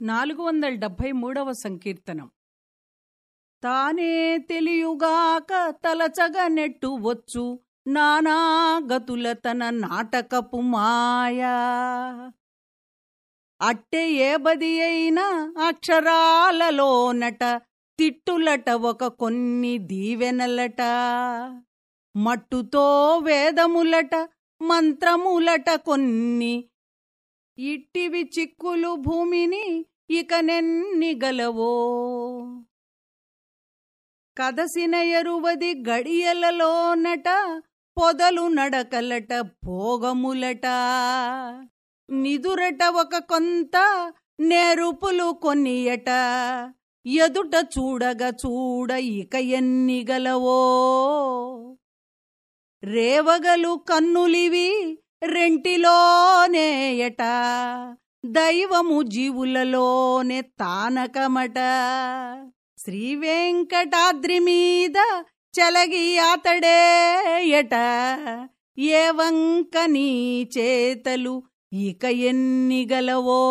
నాలుగు వందల డెబ్భై మూడవ సంకీర్తనం. తానే తెలియుగాక తలచగ నెట్టు వచ్చు నానాగతుల తన నాటకపు మాయా. అట్టె ఏ బది అయినా అక్షరాలలోనట తిట్టులట ఒక కొన్ని దీవెనలట. మట్టుతో వేదములట మంత్రములట కొన్ని ఇట్టివి చిక్కులు భూమిని ఇక నెన్ని గలవో. కదసిన ఎరువది గడియలలోనట పొదలు నడకలట భోగములట. నిదురట ఒక కొంత నేరుపులు కొన్నియట. ఎదుట చూడగ చూడ ఇక ఎన్ని గలవో. రేవగలు కన్నులివి రెంటిలోనేయట దైవము జీవులలోనే తానకమట శ్రీ వెంకటాద్రి మీద చలగి అతడేయట ఏ వంక నీ చేతలు ఇక ఎన్ని గలవో.